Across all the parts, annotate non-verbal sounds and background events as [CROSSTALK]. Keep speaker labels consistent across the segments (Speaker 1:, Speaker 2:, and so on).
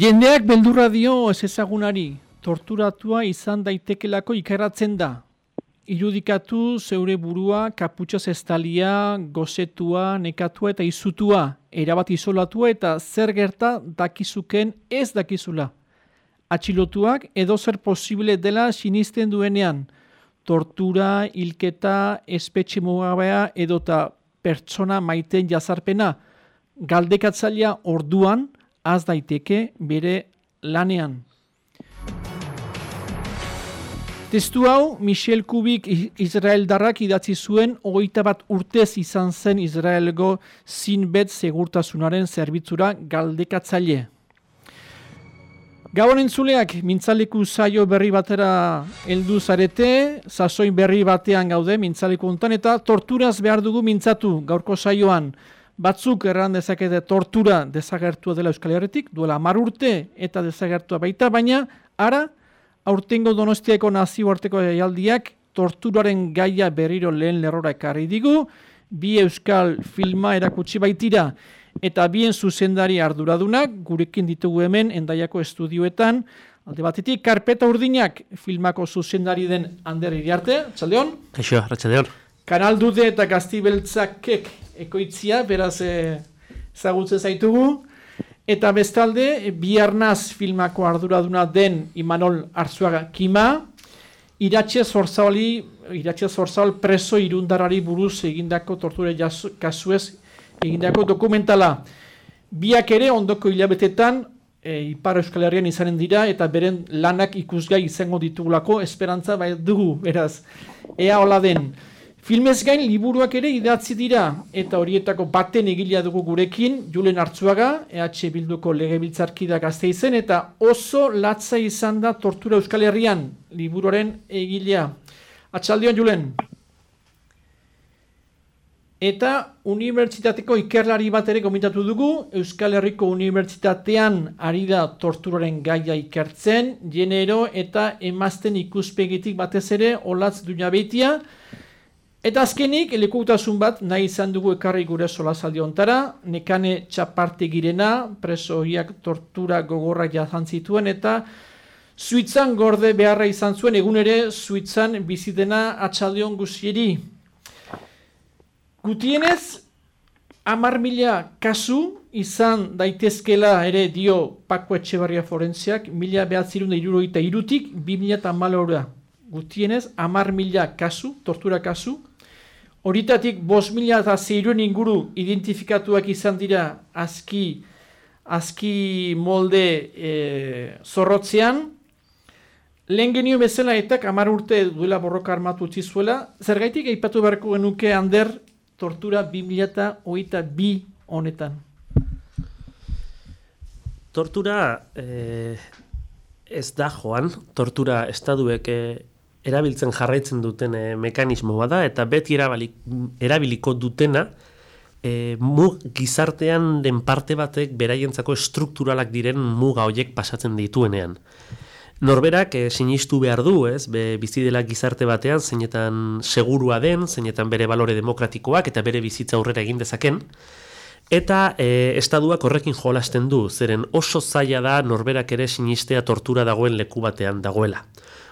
Speaker 1: Jendeak beldurra dio ez ezagunari, torturatua izan daitekelako ikerratzen da. Irudikatu zeure burua, kaputxoz estalia, gozetua, nekatua eta izutua, erabat isolatua eta zer gerta dakizuken ez dakizula. Atxilotuak edo zer posible dela sinisten duenean, tortura, hilketa, espetxe mugabea edota pertsona maiten jazarpena, galdekatzailea orduan, az daiteke bere lanean. Testu hau, Michel Kubik Israel darrak idatzi zuen, hogeita bat urtez izan zen Israelgo zinbet segurtasunaren zerbitzura galdekatzaile. Gabon entzuleak, mintzaleku zaio berri batera heldu zarete, zazoin berri batean gaude mintzaleku hontan eta torturaz behar dugu mintzatu gaurko saioan batzuk erran dezakete tortura desagertua dela Euskal Herretik, duela mar urte eta desagertua baita, baina ara, aurtengo donostiako nazioarteko jaialdiak torturaren gaia berriro lehen lerrora ekarri digu, bi Euskal filma erakutsi baitira, eta bien zuzendari arduradunak, gurekin ditugu hemen, endaiako estudioetan, alde batetik, karpeta urdinak filmako zuzendari den Ander Iriarte, txaldeon?
Speaker 2: Kaixo, ratxaldeon.
Speaker 1: Kanal Dude eta Gaztibeltzakek ekoitzia, beraz eh, ezagutzen zaitugu. Eta bestalde, Biarnaz filmako arduraduna den Imanol Arzuaga Kima, Iratxe Zorzaoli, Iratxe Zorzaol preso irundarari buruz egindako torture kasuez egindako dokumentala. Biak ere ondoko hilabetetan e, Ipar Euskal Herrian izanen dira eta beren lanak ikusgai izango ditugulako esperantza bai dugu, beraz. Ea hola den. Filmez gain liburuak ere idatzi dira eta horietako baten egilea dugu gurekin Julen Artzuaga, EH Bilduko legebiltzarkida gazte izen eta oso latza izan da tortura Euskal Herrian liburuaren egilea. Atxaldion Julen. Eta unibertsitateko ikerlari bat ere komitatu dugu, Euskal Herriko Unibertsitatean ari da torturaren gaia ikertzen, genero eta emazten ikuspegitik batez ere olatz duina behitia, Eta azkenik, elekutasun bat nahi izan dugu ekarri gure solazaldi ontara, nekane txaparte girena, preso horiak tortura gogorra jazan zituen, eta Suitzan gorde beharra izan zuen, egun ere Suitzan bizitena atxaldion guzieri. Gutienez, amar mila kasu izan daitezkela ere dio Pako Etxebarria Forentziak, mila behatzirun da iruroita irutik, bi mila eta. Gutienez, amar mila kasu, tortura kasu, Horitatik, bos mila eta zeiruen inguru identifikatuak izan dira aski, aski molde e, zorrotzean. Lehen genio bezala eta kamar urte duela borroka armatu utzizuela. Zergaitik aipatu beharko genuke hander tortura bi mila eta oita bi honetan.
Speaker 2: Tortura eh, ez da joan, tortura estaduek eh, erabiltzen jarraitzen duten e, mekanismo bada eta beti erabalik, erabiliko dutena e, mug gizartean den parte batek beraientzako strukturalak diren muga hoiek pasatzen dituenean. Norberak e, sinistu behar du, ez, be, bizi dela gizarte batean, zeinetan segurua den, zeinetan bere balore demokratikoak eta bere bizitza aurrera egin dezaken, Eta e, estaduak horrekin jolasten du, zeren oso zaila da norberak ere sinistea tortura dagoen leku batean dagoela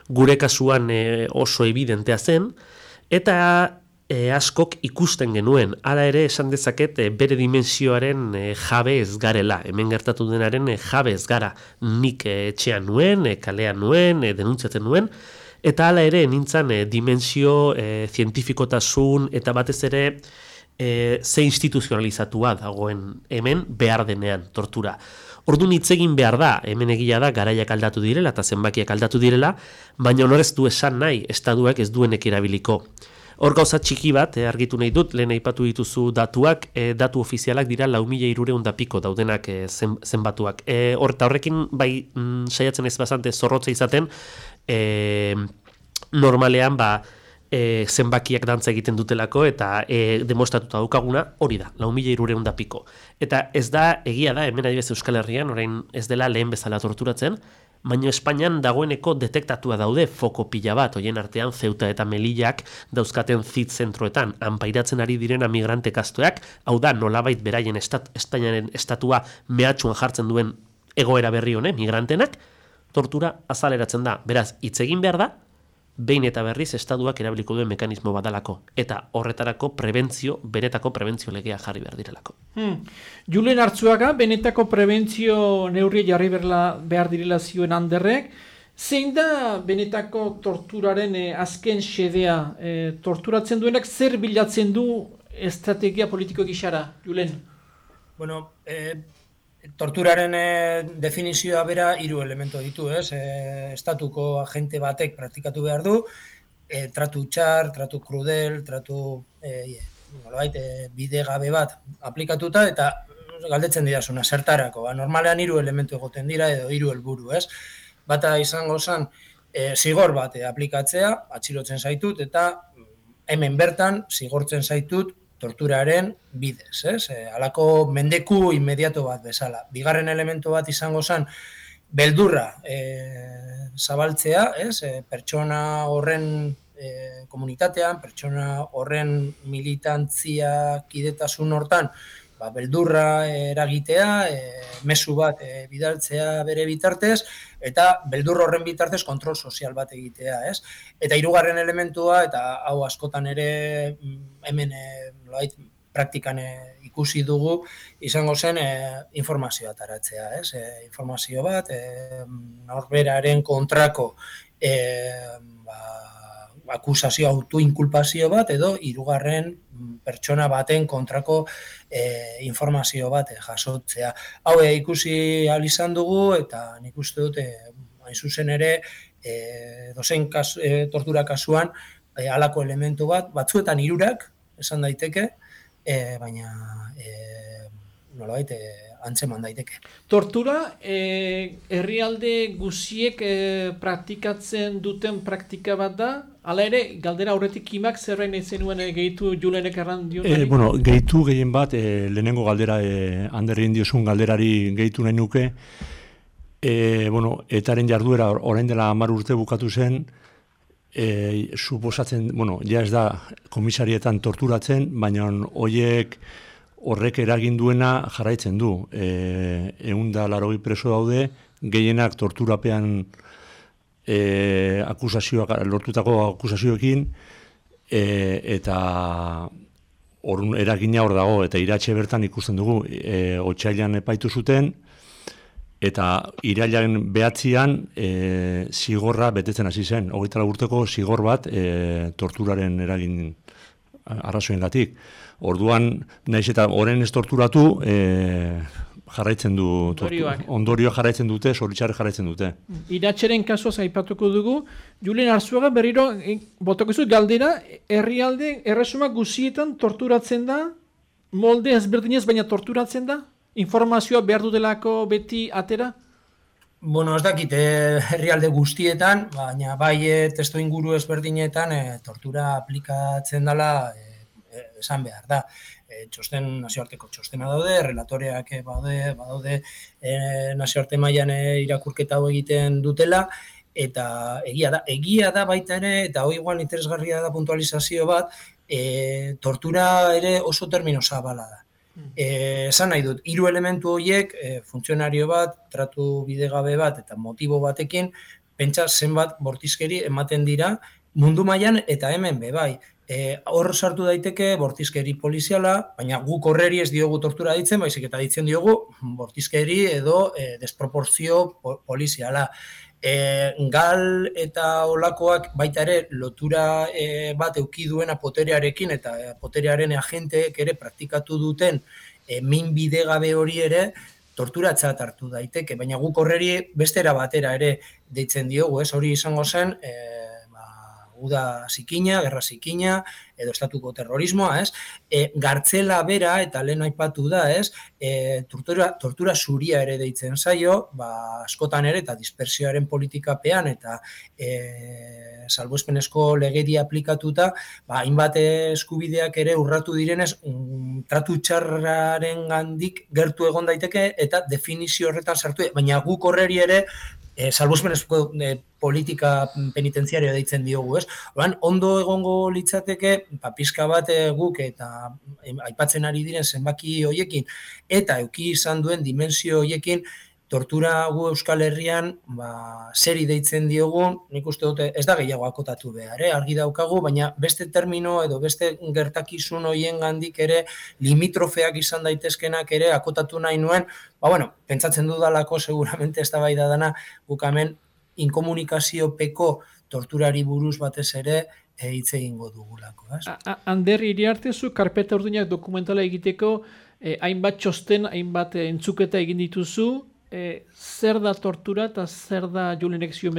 Speaker 2: gure kasuan e, oso evidentea zen, eta e, askok ikusten genuen, hala ere esan dezaket e, bere dimensioaren e, jabe ez garela, hemen gertatu denaren e, jabe ez gara, nik e, etxean nuen, e, kalean nuen, e, denuntzaten nuen, eta hala ere nintzen e, dimensio e, zientifikotasun eta batez ere e, ze instituzionalizatua dagoen hemen behar denean tortura. Ordu hitz egin behar da, hemen egia da, garaiak aldatu direla eta zenbakiak aldatu direla, baina honorez du esan nahi, estaduak ez duenek erabiliko. Hor gauza txiki bat, eh, argitu nahi dut, lehen aipatu dituzu datuak, eh, datu ofizialak dira lau mila irure piko daudenak eh, zen, zenbatuak. Eh, hor, eta horrekin, bai, mm, saiatzen ez bazante zorrotza izaten, eh, normalean, ba, e, zenbakiak dantza egiten dutelako eta e, demostratuta daukaguna hori da, lau mila irureun da piko. Eta ez da, egia da, hemen adibez Euskal Herrian, orain ez dela lehen bezala torturatzen, baina Espainian dagoeneko detektatua daude foko pila bat, hoien artean zeuta eta melillak dauzkaten zit zentroetan, anpairatzen ari diren migrante kastoak, hau da, nolabait beraien estat, Espainiaren estatua mehatxuan jartzen duen egoera berri honen, migrantenak, tortura azaleratzen da. Beraz, hitz egin behar da, behin eta berriz estaduak erabiliko duen mekanismo badalako. Eta horretarako prebentzio, benetako prebentzio legea jarri behar direlako.
Speaker 1: Hmm. Julen hartzuaga, benetako prebentzio neurri jarri berla, behar direla zioen handerrek, zein da benetako torturaren eh, azken xedea? Eh, torturatzen duenak zer bilatzen du estrategia politiko gixara, Julen?
Speaker 3: Bueno, eh, torturaren e, definizioa bera hiru elemento ditu, ez? E, estatuko agente batek praktikatu behar du, e, tratu txar, tratu krudel, tratu e, nolabait, e, bide gabe bat aplikatuta eta galdetzen didazuna, zertarako. Ba, normalean hiru elementu egoten dira edo hiru helburu, ez? Bata izango zen, e, zigor bat aplikatzea, atxilotzen zaitut, eta hemen bertan zigortzen zaitut torturaren bidez, ez? E, alako mendeku inmediato bat bezala. Bigarren elementu bat izango zen, beldurra e, zabaltzea, ez? E, pertsona horren e, komunitatean, pertsona horren militantzia kidetasun hortan, ba, beldurra eragitea, e, mesu bat e, bidaltzea bere bitartez, eta beldur horren bitartez kontrol sozial bat egitea, ez? Eta hirugarren elementua, eta hau askotan ere mm, hemen e, loait, praktikan e, ikusi dugu, izango zen e, informazioa taratzea, ez? E, informazio bat, e, norberaren kontrako e, ba, akusazio autoinkulpazio bat edo hirugarren pertsona baten kontrako e, informazio bat e, jasotzea. Hau ikusi al izan dugu eta nik uste dut e, hain zuzen ere e, dozen kas, e, tortura kasuan e, alako elementu bat, batzuetan hirurak esan daiteke, e, baina e, nolabait e, antzeman daiteke.
Speaker 1: Tortura, e, herrialde guziek e, praktikatzen duten praktika bat da? Hala ere, galdera horretik kimak zerren zenuen e, gehitu julenek erran dio?
Speaker 4: E, bueno, gehitu gehien bat, e, lehenengo galdera, e, handerri indiozun galderari gehitu nahi nuke, e, bueno, etaren jarduera orain dela amar urte bukatu zen, e, suposatzen, bueno, ja ez da komisarietan torturatzen, baina horiek horrek eragin duena jarraitzen du. E, egun da larogi preso daude, gehienak torturapean e, akusazioak, lortutako akusazioekin, e, eta orun eragina hor dago, eta iratxe bertan ikusten dugu, e, otxailan epaitu zuten, eta irailaren behatzian e, zigorra betetzen hasi zen. Hogeita urteko zigor bat e, torturaren eragin arrazoen gatik. Orduan, naiz eta oren ez torturatu, e, jarraitzen du, ondorioa jarraitzen dute, zoritxarre jarraitzen dute.
Speaker 1: Iratxeren kasua zaipatuko dugu, Julien Arzuaga berriro, e, botoko galdera, herrialde, erresuma guzietan torturatzen da, molde ezberdinez baina torturatzen da? Informazioa behar dutelako beti atera?
Speaker 3: Bueno, ez dakit, eh, herrialde guztietan, baina bai eh, testo inguru ezberdinetan eh, tortura aplikatzen dela, eh, esan behar da. E, txosten nazioarteko txostena daude, relatoreak badaude, badaude e, nazioarte mailan e, irakurketa hau egiten dutela, eta egia da, egia da baita ere, eta hoi igual interesgarria da puntualizazio bat, e, tortura ere oso termino zabala da. Hmm. E, esan nahi dut, hiru elementu horiek, e, funtzionario bat, tratu bidegabe bat, eta motibo batekin, pentsa zenbat bortizkeri ematen dira mundu mailan eta hemen be bai e, hor sartu daiteke bortizkeri poliziala, baina guk horreri ez diogu tortura ditzen, baizik eta ditzen diogu bortizkeri edo e, desproporzio poliziala. E, gal eta olakoak baita ere lotura e, bat euki duena poterearekin eta e, poterearen agenteek ere praktikatu duten e, min bidegabe hori ere torturatzat hartu daiteke, baina guk horreri bestera batera ere deitzen diogu, ez hori izango zen, e, uda zikina, gerra zikina, edo estatuko terrorismoa, ez? E, gartzela bera, eta lehen aipatu da, ez? E, tortura, tortura zuria ere deitzen zaio, ba, askotan ere, eta dispersioaren politikapean, eta e, salbuespenezko legedia aplikatuta, ba, hainbat eskubideak ere urratu direnez, um, tratu txarraren gandik gertu egon daiteke, eta definizio horretan sartu, baina guk horreri ere, e, salbuzmenezko e, politika penitenziario deitzen diogu, ez? Oran, ondo egongo litzateke, ba, pizka bat e, guk eta aipatzen ari diren zenbaki hoiekin, eta euki izan duen dimensio hoiekin, tortura gu Euskal Herrian ba, seri deitzen diogu, nik uste dute ez da gehiago akotatu behar, eh? argi daukagu, baina beste termino edo beste gertakizun hoien gandik ere limitrofeak izan daitezkenak ere akotatu nahi nuen, ba bueno, pentsatzen dudalako seguramente ez da bai da dana gukamen inkomunikazio torturari buruz batez ere e, hitz egingo dugulako.
Speaker 1: Ander, iriarte zu, karpeta urduinak dokumentala egiteko, eh, hainbat txosten, hainbat entzuketa egin dituzu, e, zer da tortura eta zer da Julenek zio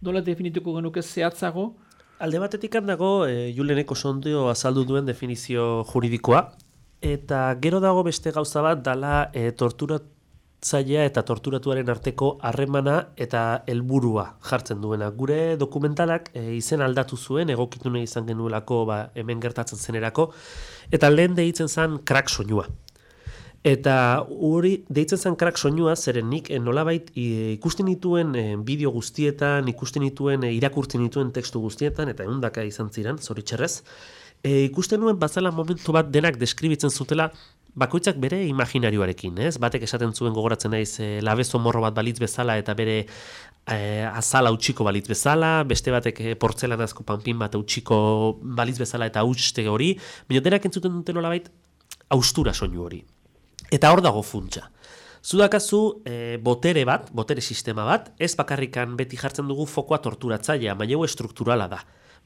Speaker 1: dola definituko genuke zehatzago?
Speaker 2: Alde batetik dago e, Juleneko sondeo azaldu duen definizio juridikoa, eta gero dago beste gauza bat dala e, torturatzailea eta torturatuaren arteko harremana eta helburua jartzen duena. Gure dokumentalak e, izen aldatu zuen, egokitu nahi izan genuelako ba, hemen gertatzen zenerako, eta lehen deitzen zen krak soinua. Eta hori deitzen zen krak soinua, zeren nik eh, nolabait ikusten dituen eh, bideo guztietan, ikusten dituen eh, irakurtzen dituen tekstu guztietan, eta ehundaka izan ziren, zoritxerrez, e, ikusten nuen bazala momentu bat denak deskribitzen zutela bakoitzak bere imaginarioarekin, ez? Batek esaten zuen gogoratzen naiz e, labezo morro bat balitz bezala eta bere e, azala utxiko balitz bezala, beste batek e, portzelanazko panpin bat utxiko balitz bezala eta utxte hori, baina denak entzuten duten nolabait austura soinu hori. Eta hor dago funtsa. Zudakazu e, botere bat, botere sistema bat, ez bakarrikan beti jartzen dugu fokoa torturatzailea, baina estrukturala da.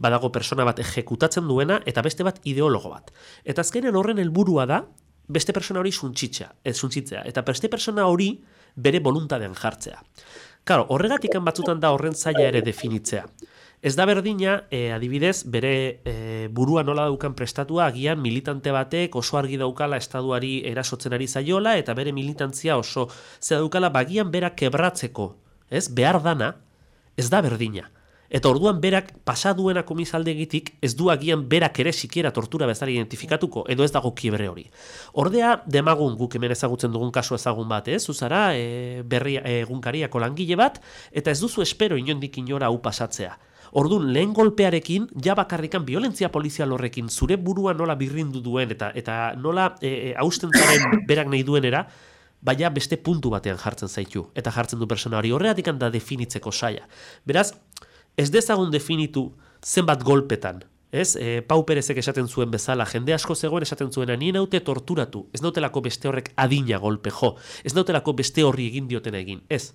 Speaker 2: Badago persona bat ejekutatzen duena eta beste bat ideologo bat. Eta azkenen horren helburua da beste persona hori suntzitzea, ez suntzitzea. Eta beste persona hori bere voluntadean jartzea. Karo, horregatik batzutan da horren zaila ere definitzea. Ez da berdina, e, adibidez, bere e, burua nola daukan prestatua, agian militante batek oso argi daukala estaduari erasotzen ari zaiola, eta bere militantzia oso ze daukala bagian berak kebratzeko, ez, behar dana, ez da berdina. Eta orduan berak pasaduena komisaldegitik ez du agian berak ere sikiera tortura bezala identifikatuko, edo ez dago kibre hori. Ordea, demagun guk hemen ezagutzen dugun kasu ezagun bat, ez? Zuzara, e, berri, e, egunkariako langile bat, eta ez duzu espero inondik inora hau pasatzea. Ordun lehen golpearekin ja bakarrikan violentzia polizial horrekin zure burua nola birrindu duen eta eta nola e, e, austentzaren [COUGHS] berak nahi duenera baina beste puntu batean jartzen zaitu eta jartzen du persona hori horregatik da definitzeko saia. Beraz, ez dezagun definitu zenbat golpetan, ez? E, Pau Perezek esaten zuen bezala, jende asko zegoen esaten zuena, nien haute torturatu, ez nautelako beste horrek adina golpe jo, ez nautelako beste horri egin dioten egin, ez?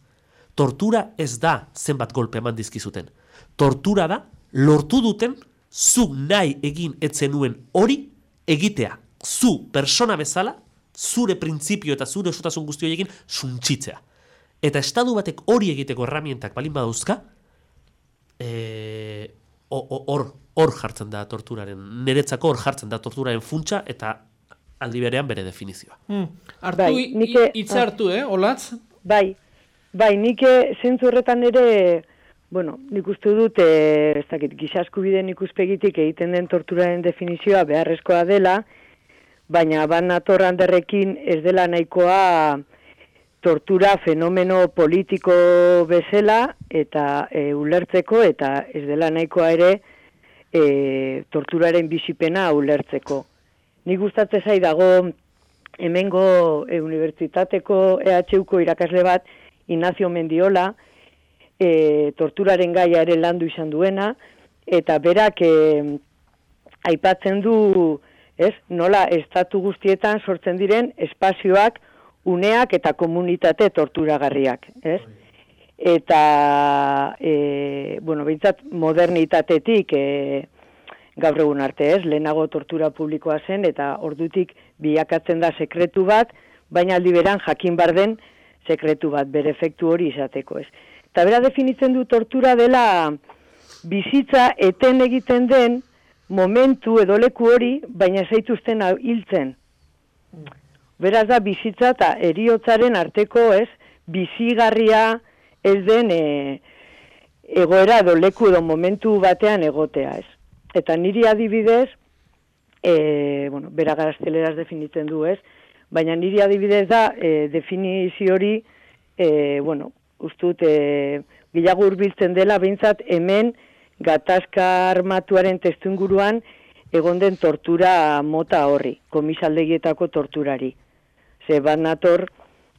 Speaker 2: Tortura ez da zenbat golpe eman dizkizuten tortura da, lortu duten, zu nahi egin etzenuen hori egitea. Zu, persona bezala, zure printzipio eta zure osotasun guztio egin, suntxitzea. Eta estadu batek hori egiteko erramientak balin badauzka, e, hor, hor jartzen da torturaren, niretzako hor jartzen da torturaren funtsa eta aldi berean bere definizioa.
Speaker 1: Hmm. Artu, bai, nike, hartu, eh, olatz?
Speaker 5: Bai, bai, nike zentzu horretan ere, Bueno, nik uste dut, e, ez dakit, gizasku biden ikuspegitik egiten den torturaren definizioa beharrezkoa dela, baina ban natorran derrekin ez dela nahikoa tortura fenomeno politiko bezala eta e, ulertzeko eta ez dela nahikoa ere e, torturaren bizipena ulertzeko. Nik gustatzen zai dago hemengo e, unibertsitateko EHUko irakasle bat Ignacio Mendiola, e, torturaren gaia ere landu izan duena, eta berak e, aipatzen du, ez, nola estatu guztietan sortzen diren espazioak, uneak eta komunitate torturagarriak, ez? Eta, e, bueno, bintzat modernitatetik e, gaur egun arte, ez? Lehenago tortura publikoa zen, eta ordutik bilakatzen da sekretu bat, baina aldi beran jakin barden sekretu bat, bere efektu hori izateko, ez? Eta bera definitzen du tortura dela bizitza eten egiten den momentu edo leku hori, baina zaituzten hiltzen. Beraz da bizitza eta eriotzaren arteko ez, bizigarria ez den e, egoera edo leku edo momentu batean egotea ez. Eta niri adibidez, e, bueno, bera garazteleraz definitzen du ez, baina niri adibidez da e, definizio hori, e, bueno, ustut e, gilago urbiltzen dela behintzat hemen gatazka armatuaren testunguruan egon den tortura mota horri, komisaldegietako torturari. Ze bat nator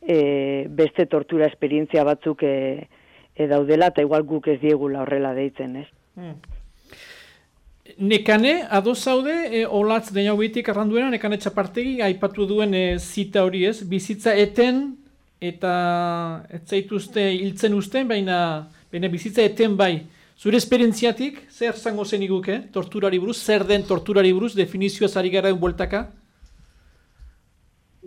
Speaker 5: e, beste tortura esperientzia batzuk e, e daudela, eta igual guk ez diegula horrela deitzen, ez? Hmm.
Speaker 1: Nekane, ados zaude, e, olatz den jau bitik arranduena, nekane txapartegi, aipatu duen e, zita hori ez, bizitza eten, eta ez zaituzte hiltzen usten, baina, baina bizitza eten bai. Zure esperientziatik, zer zango zen iguke, torturari buruz, zer den torturari buruz, definizioa zari gara bueltaka?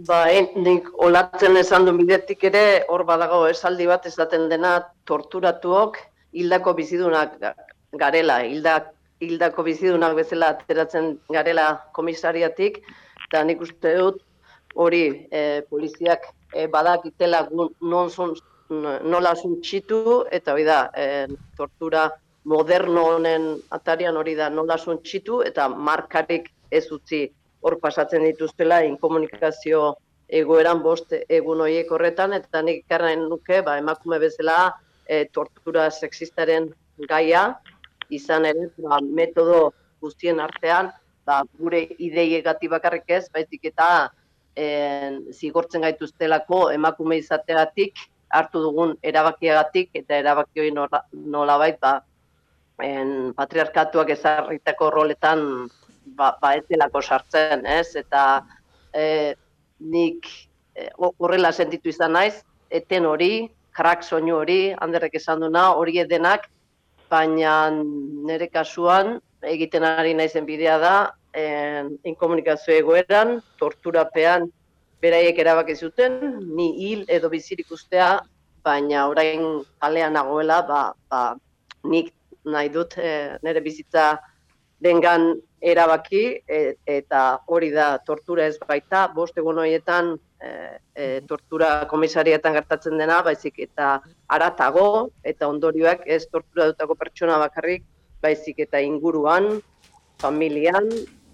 Speaker 6: Ba, nik olatzen esan du bidetik ere, hor badago esaldi bat ez daten dena torturatuok hildako bizidunak garela, hildak, hildako bizidunak bezala ateratzen garela komisariatik, eta nik uste dut hori e, poliziak e, badakitela non son, nola suntxitu, eta hori da, e, tortura moderno honen atarian hori da nola suntxitu, eta markarik ez utzi hor pasatzen dituztela inkomunikazio egoeran bost egun horiek horretan, eta nik ikarren nuke, ba, emakume bezala e, tortura sexistaren gaia, izan ere, ba, metodo guztien artean, ba, gure ideiegati bakarrik ez, baitik eta e, zigortzen gaituztelako emakume izateatik, hartu dugun erabakiagatik, eta erabaki hori nola, nola bait, ba, en, patriarkatuak ezarritako roletan ba, ba ez delako sartzen, ez? Eta e, nik e, horrela sentitu izan naiz, eten hori, krak soinu hori, handerrek esan duna, hori edenak, baina nire kasuan egiten ari naizen bidea da, en, inkomunikazio egoeran, torturapean beraiek erabaki zuten, ni hil edo bizirik ustea, baina orain kalean nagoela, ba, ba, nik nahi dut e, nire bizitza dengan erabaki e, eta hori da tortura ez baita, bost egun horietan e, e, tortura komisarietan gertatzen dena, baizik eta aratago eta ondorioak ez tortura dutako pertsona bakarrik, baizik eta inguruan, familian,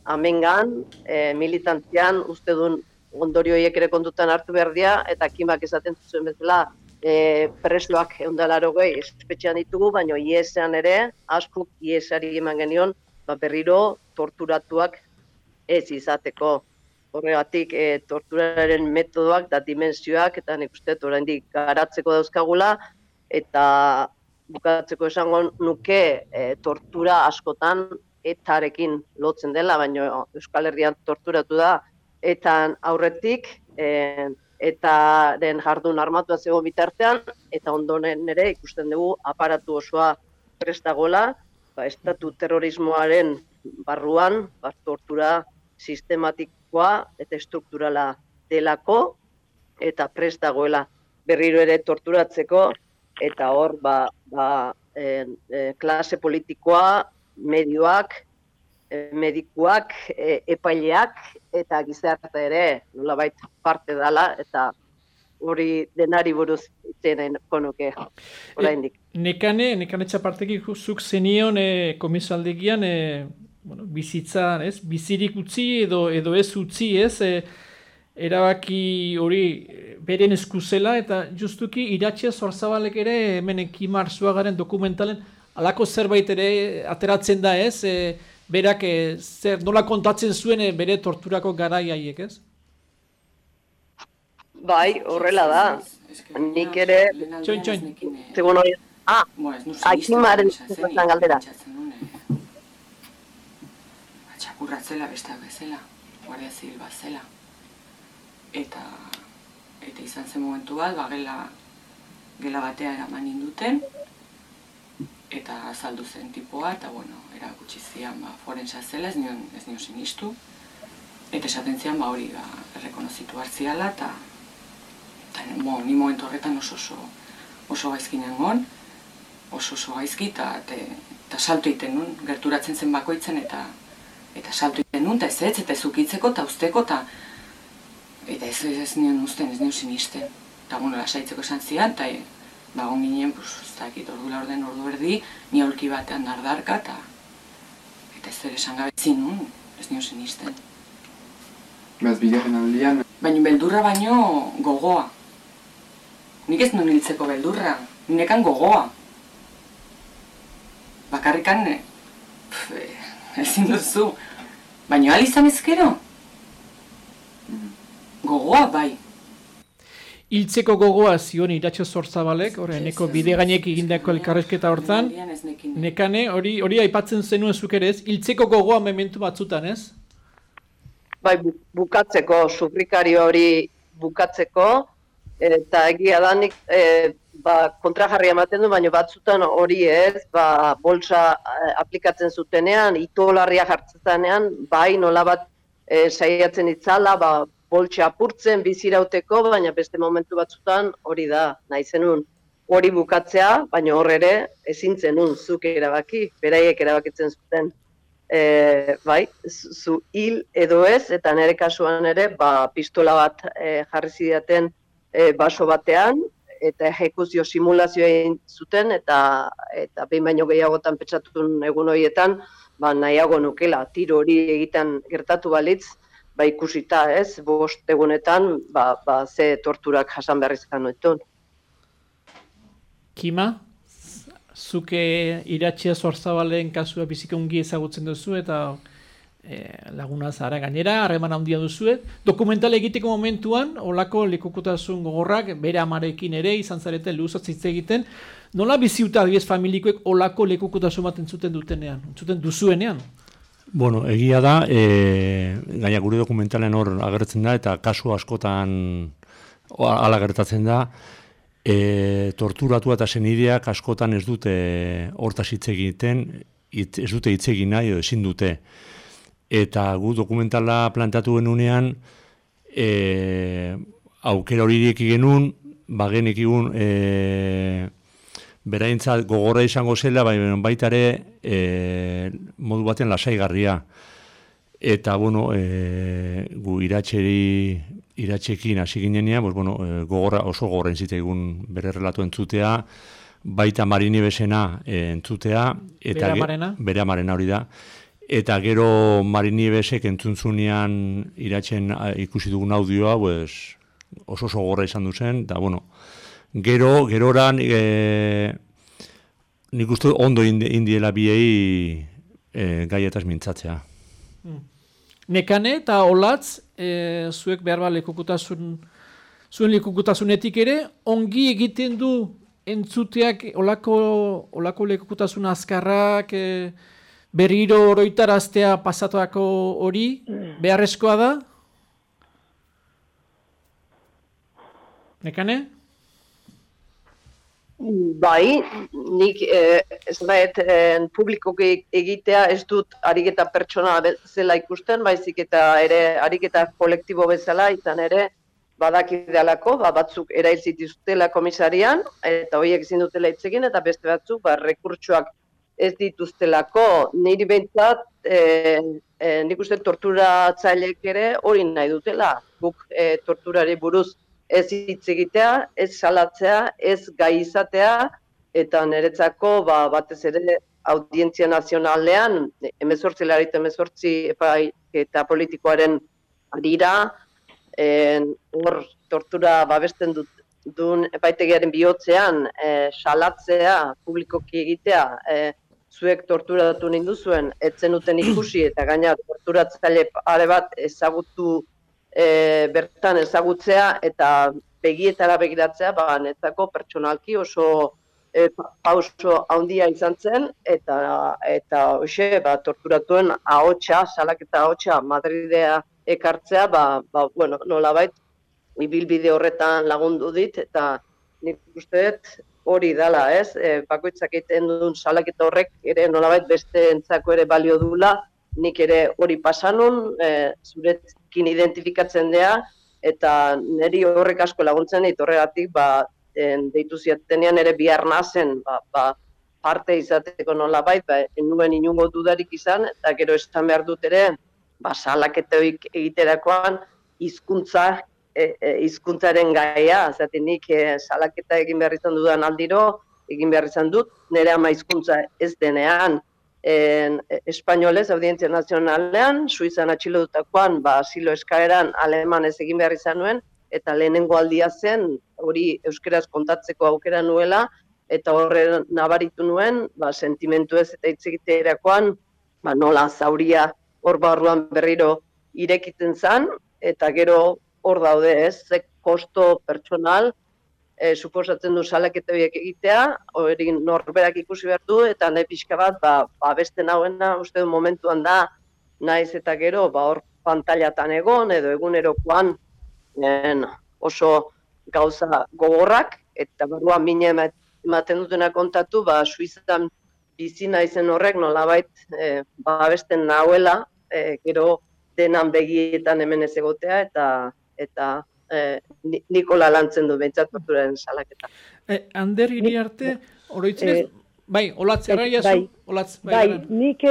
Speaker 6: amengan, e, militantzian, uste duen ondorio horiek ere kontutan hartu behar dira, eta kimak esaten zuen bezala, e, presloak eundalaro gehi espetxean ditugu, baina iesean ere, askuk iesari eman genion, ba, berriro torturatuak ez izateko. Horregatik, e, torturaren metodoak da dimensioak, eta nik uste oraindik garatzeko dauzkagula, eta bukatzeko esango nuke e, tortura askotan etarekin lotzen dela, baina Euskal Herrian torturatu da, eta aurretik, e, eta den jardun armatua zego bitartean, eta ondonen ere ikusten dugu aparatu osoa prestagola, ba, estatu terrorismoaren barruan, ba, tortura sistematikoa eta estrukturala delako, eta prest dagoela berriro ere torturatzeko, eta hor, ba, ba, e, e, klase politikoa, medioak, e, medikuak, e, epaileak, eta gizarte ere, nolabait parte dala, eta hori denari buruz zenen konuke oraindik.
Speaker 1: E, nekane, nekane txaparteki zuk zenion e, komisaldegian e, bueno, bizitza, ez? Bizirik utzi edo edo ez utzi, ez? E, erabaki hori beren eskuzela eta justuki iratxe zorzabalek ere hemen ekimar zuagaren dokumentalen alako zerbait ere ateratzen da, ez? E, berak e, zer, nola kontatzen zuen e, bere torturako garaiaiek, ez?
Speaker 6: Bai, horrela da. Nik ere...
Speaker 1: Txoin, txoin.
Speaker 6: Zegoen hori... Ah, akimaren zuen galdera.
Speaker 7: Txakurratzela besteak bezala, guardia zibil bat zela. Eta, eta izan zen momentu bat, ba, gela, gela batea eraman induten, eta azaldu zen tipoa, eta bueno, erakutsi zian ba, forensa zela, ez nion, ez nion sinistu. Eta esaten zian, ba, hori, ba, errekonozitu hartziala, eta eta mo, ni momentu horretan oso oso, oso gaizki nengon, oso oso gaizki, eta eta salto egiten nun, gerturatzen zen bakoitzen, eta eta salto egiten nun, eta ez ez, eta ez ukitzeko, eta usteko, eta eta ez ez, ez nion usten, ez nion sinisten. Eta bueno, lasaitzeko esan zian, eta bagon ginen, pues, ez dakit, ordu la orden, ordu erdi, ni aurki batean dardarka, eta eta ez ere esan gabe zinun, ez nion sinisten.
Speaker 8: Bez bigarren aldian...
Speaker 7: Baina beldurra baino gogoa. Nik ez nuen hiltzeko beldurra, nekan gogoa. Bakarrikan, pf, ezin duzu, baina alizan ezkero? Gogoa bai.
Speaker 1: Hiltzeko gogoa zion iratxe zortzabalek, hori, neko bide gainek egindako elkarrezketa hortan, nekane, hori hori aipatzen zenuen zuk ere ez, hiltzeko gogoa mementu batzutan ez?
Speaker 6: bai, bu- bukatzeko, sufrikario hori bukatzeko, eta egia da nik e, ba, kontrajarri ematen du, baina batzutan hori ez, ba, bolsa eh, aplikatzen zutenean, itolarria jartzenean, bai nola bat e, saiatzen itzala, ba, boltsa apurtzen bizirauteko, baina beste momentu batzutan hori da, nahi zenun. Hori bukatzea, baina hor ere ezin zenun zuk erabaki, beraiek erabakitzen zuten. E, bai, zu hil edo ez, eta nire kasuan ere, ba, pistola bat e, jarri zidaten e, baso batean, eta ejekuzio simulazioa egin zuten, eta, eta behin baino gehiagotan pentsatun egun horietan, ba, nahiago nukela, tiro hori egiten gertatu balitz, ba, ikusita ez, bost egunetan, ba, ba, ze torturak jasan behar izan nuen.
Speaker 1: Kima, zuke iratxia zorzabalen kasua biziki ongi ezagutzen duzu eta e, laguna zara gainera, harreman handia duzu. Dokumentale egiteko momentuan, olako lekukotasun gogorrak, bere amarekin ere, izan zarete lehuzatz hitz egiten, nola biziuta adibidez familikoek olako lekukotasun bat entzuten dutenean, entzuten duzuenean?
Speaker 4: Bueno, egia da, e, gaina gure dokumentalen hor agertzen da, eta kasu askotan hala gertatzen da, e, torturatu eta senideak askotan ez dute hortaz hitz egiten, ez dute hitz egin nahi, ezin dute. Eta gu dokumentala plantatu genunean, e, aukera horiek genuen, bagenek igun, e, beraintzat gogorra izango zela, baina baita ere e, modu batean lasaigarria. Eta, bueno, e, gu iratxeri, iratxekin hasi ginenean, pues, bueno, e, gogorra, oso gogorra entziteigun bere relatu entzutea, baita marini besena e, entzutea. Eta
Speaker 1: Bere amarena?
Speaker 4: Bere amarena hori da. Eta gero marini besek entzunzunean iratxen ikusi dugun audioa, pues, oso oso gogorra izan du zen, eta, bueno, Gero, geroran, e, nik uste ondo indi- indiela biei e, gaietaz mintzatzea.
Speaker 1: Nekane eta olatz, e, zuek behar bat lekukutasun, zuen lekukutasunetik ere, ongi egiten du entzuteak olako, olako lekukutasun azkarrak, e, berriro oroitaraztea pasatuako hori, beharrezkoa da? Nekane?
Speaker 6: Bai, nik eh, dut eh, publikoki egitea ez dut ariketa pertsona bezala ikusten, baizik eta ere ariketa kolektibo bezala izan ere badakidalako, ba, batzuk erail zituztela komisarian, eta horiek ezin dutela hitz eta beste batzuk ba, rekurtsoak ez dituztelako, niri behintzat, e, e, nik uste torturatzaileek ere hori nahi dutela, guk e, torturari buruz ez hitz egitea, ez salatzea, ez gai izatea, eta niretzako ba, batez ere audientzia nazionalean, emezortzi larit emezortzi eta politikoaren arira, en, hor tortura babesten dut, duen epaitegiaren bihotzean e, salatzea, publikoki egitea, e, zuek torturatu ninduzuen, etzen duten ikusi eta gaina torturatzaile are bat ezagutu e, bertan ezagutzea eta begietara begiratzea, ba, netzako pertsonalki oso e, pa- pauso handia izan zen, eta, eta hoxe, ba, torturatuen ahotsa, salaketa ahotsa Madridea ekartzea, ba, ba, bueno, nolabait, ibilbide horretan lagundu dit, eta nik uste hori dala, ez? E, bakoitzak egiten duen salaketa horrek ere nolabait beste entzako ere balio dula, nik ere hori pasanun, e, zurekin identifikatzen dea, eta niri horrek asko laguntzen dit horregatik, ba, en, deitu ziatenean ere bihar nazen, ba, ba, parte izateko nolabait, ba, enuen inungo dudarik izan, eta gero esan behar dut ere, ba, salaketoik egiterakoan, hizkuntza e, e, hizkuntzaren gaia, zati nik e, salaketa egin behar izan dudan aldiro, egin behar izan dut, nire ama hizkuntza ez denean, en, espainolez, audientzia nazionalean, suizan atxilodutakoan, ba, asilo eskaeran alemanez egin behar izan nuen, eta lehenengo aldia zen, hori euskeraz kontatzeko aukera nuela, eta horre nabaritu nuen, ba, sentimentu ez eta hitz egiterakoan, ba, nola zauria hor barruan berriro irekiten zan, eta gero hor daude ez, ze kosto pertsonal, e, suposatzen du salaketa horiek egitea, hori norberak ikusi behar du, eta nahi pixka bat, ba, ba beste nauena, uste du momentuan da, naiz eta gero, ba hor pantailatan egon, edo egunerokoan en, oso gauza gogorrak, eta barruan mine ematen dutena kontatu, ba, Suizan bizi naizen horrek nolabait e, babesten nahuela, e, gero denan begietan hemen ez egotea, eta eta e, Nikola lantzen du behintzat torturaren salaketa.
Speaker 1: E, Ander hiri arte, oroitzen ez, e, bai, olatz, erraia
Speaker 5: bai,
Speaker 1: olatz,
Speaker 5: bai, bai, nik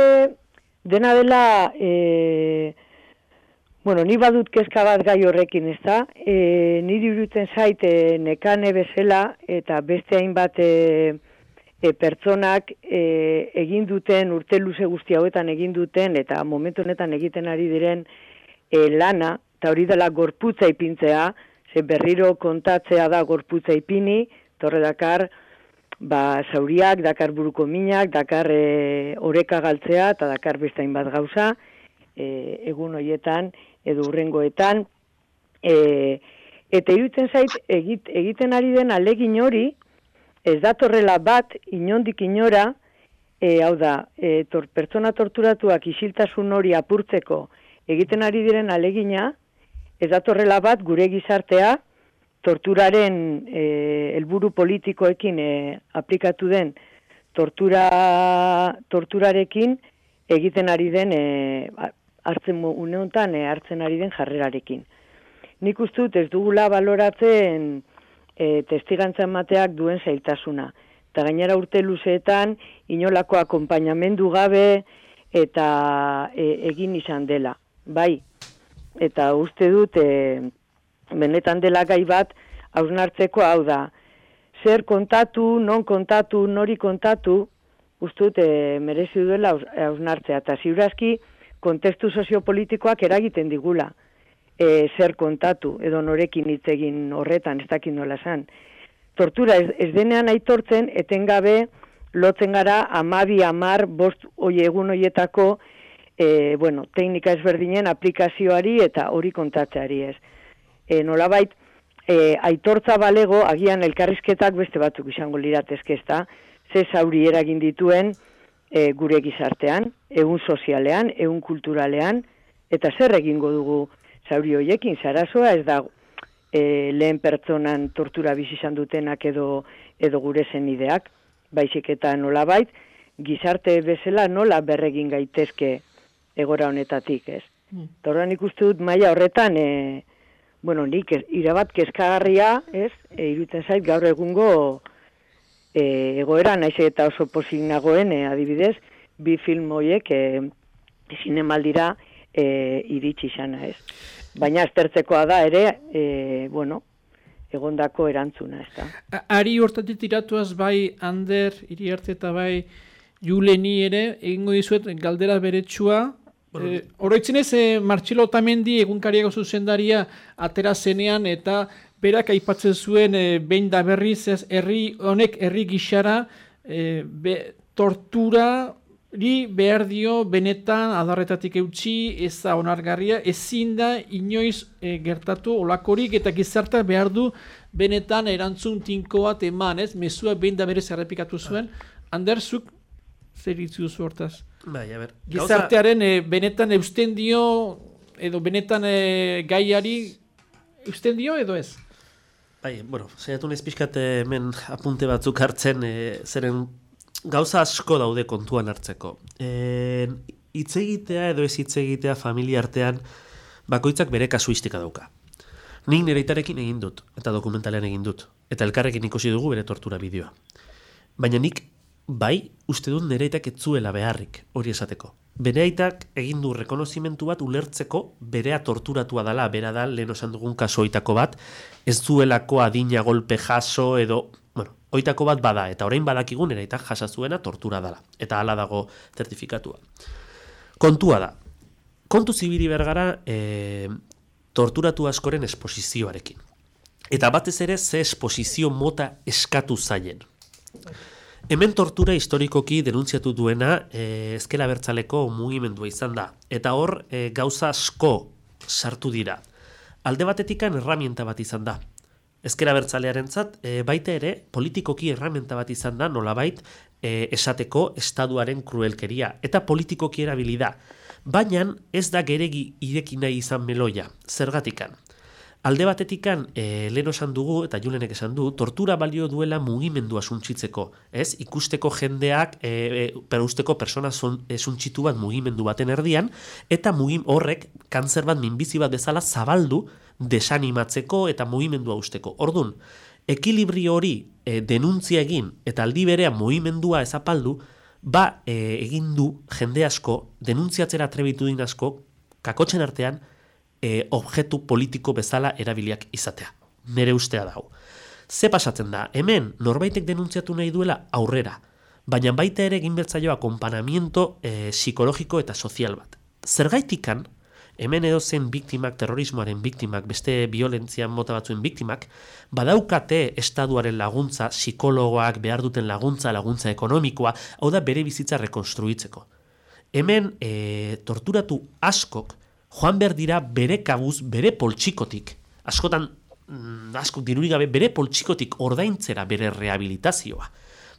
Speaker 5: dena dela, e, bueno, ni badut kezka bat gai horrekin, ez da, e, niri uruten zaite nekane bezala, eta beste hainbat, e, e, pertsonak e, egin duten urte luze guzti hauetan egin duten eta momentu honetan egiten ari diren e, lana eta hori dela gorputza ipintzea, ze berriro kontatzea da gorputza ipini, torre dakar ba, zauriak, dakar buruko minak, dakar e, oreka galtzea eta dakar bestain bat gauza, e, egun hoietan edo urrengoetan, e, eta irutzen zait egit, egiten ari den alegin hori, ez datorrela bat inondik inora, e, hau da, e, tor, pertsona torturatuak isiltasun hori apurtzeko egiten ari diren alegina, ez datorrela bat gure gizartea torturaren e, helburu politikoekin e, aplikatu den tortura, torturarekin egiten ari den e, hartzen uneontan e, hartzen ari den jarrerarekin. Nik ustut ez dugula baloratzen e, testigantza emateak duen zailtasuna. Eta gainera urte luzeetan, inolako akompainamendu gabe eta e, egin izan dela. Bai, eta uste dut, e, benetan dela gai bat, hausnartzeko hau da. Zer kontatu, non kontatu, nori kontatu, uste dut, e, merezi duela hausnartzea. Eta ziurazki, kontestu soziopolitikoak eragiten digula e, zer kontatu edo norekin hitz egin horretan ez dakit nola san. Tortura ez, ez denean aitortzen etengabe lotzen gara amabi amar bost oi egun hoietako e, bueno, teknika ezberdinen aplikazioari eta hori kontatzeari ez. E, nolabait, e, aitortza balego agian elkarrizketak beste batzuk izango liratezke ez da, ze zauri eragin dituen e, gure gizartean, egun sozialean, egun kulturalean, eta zer egingo dugu zauri hoiekin, zarazoa ez da e, lehen pertsonan tortura bizi izan dutenak edo, edo gure zen ideak, baizik eta nola bait, gizarte bezala nola berregin gaitezke egora honetatik, ez. Mm. Torran ikustu dut maila horretan, e, bueno, nik ez, irabat kezkagarria, ez, e, iruten zait gaur egungo e, egoera, naiz eta oso posik nagoen, e, adibidez, bi film hoiek e, zinemaldira e, iritsi izana, ez baina aztertzekoa da ere, e, bueno, egondako erantzuna, ez da.
Speaker 1: Ari hortatik tiratuaz bai Ander, iri eta bai Juleni ere, egingo dizuet galdera beretsua. E, oroitzen ez, e, Martxelo Otamendi egunkariago zuzendaria atera zenean eta berak aipatzen zuen e, behin da berriz ez herri honek herri gixara e, tortura Ri behar dio benetan adarretatik eutxi ez da onargarria, ezin da inoiz e, gertatu olakorik eta gizarta behar du benetan erantzun tinko bat eman, ez? Mezua behin da berez errepikatu zuen. Anderzuk, zer ditzu zu hortaz?
Speaker 2: Bai, a ber.
Speaker 1: Gizartearen e, benetan eusten dio, edo benetan e, gaiari eusten dio edo ez?
Speaker 2: Bai, bueno, zeiatu nez pixkat hemen apunte batzuk hartzen, e, zeren gauza asko daude kontuan hartzeko. E, hitz egitea edo ez hitz egitea familia artean bakoitzak bere kasuistika dauka. Nik nire itarekin egin dut, eta dokumentalean egin dut, eta elkarrekin ikusi dugu bere tortura bideoa. Baina nik bai uste dut nire itak etzuela beharrik hori esateko. Bere aitak egin du rekonozimentu bat ulertzeko berea torturatua dala, bera da lehen osan dugun kasoitako bat, ez duelako adina golpe jaso edo Oitako bat bada, eta orain badakigun ere eta jasazuena tortura dela. Eta hala dago zertifikatua. Kontua da. Kontu zibiri bergara e, torturatu askoren esposizioarekin. Eta batez ere ze esposizio mota eskatu zaien. Hemen tortura historikoki denuntziatu duena e, ezkela bertzaleko mugimendua izan da. Eta hor e, gauza asko sartu dira. alde batetikan erramienta bat izan da. Ezkera bertzalearentzat e, baita ere politikoki erramienta bat izan da nolabait e, esateko estaduaren kruelkeria eta politikoki erabili da. Baina ez da geregi ireki nahi izan meloia, zergatikan. Alde batetikan, e, lehen esan dugu, eta julenek esan du, tortura balio duela mugimendua suntxitzeko. Ez, ikusteko jendeak, e, e, pero usteko persona e, suntxitu bat mugimendu baten erdian, eta mugim horrek, kanzer bat minbizi bat bezala zabaldu, desanimatzeko eta mugimendua usteko. Ordun, ekilibri hori e, denuntzia egin, eta aldi berea mugimendua ezapaldu, ba e, egin du jende asko, denuntziatzera atrebitu din asko, kakotzen artean, e, objektu politiko bezala erabiliak izatea. Nere ustea dago. Ze pasatzen da, hemen norbaitek denuntziatu nahi duela aurrera, baina baita ere egin bertzaioa kompanamiento e, psikologiko eta sozial bat. Zergaitikan, hemen edo zen biktimak, terrorismoaren biktimak, beste violentzia mota batzuen biktimak, badaukate estaduaren laguntza, psikologoak behar duten laguntza, laguntza ekonomikoa, hau da bere bizitza rekonstruitzeko. Hemen e, torturatu askok joan behar dira bere kabuz, bere poltsikotik, askotan, mm, asko dirurik gabe, bere poltsikotik ordaintzera bere rehabilitazioa.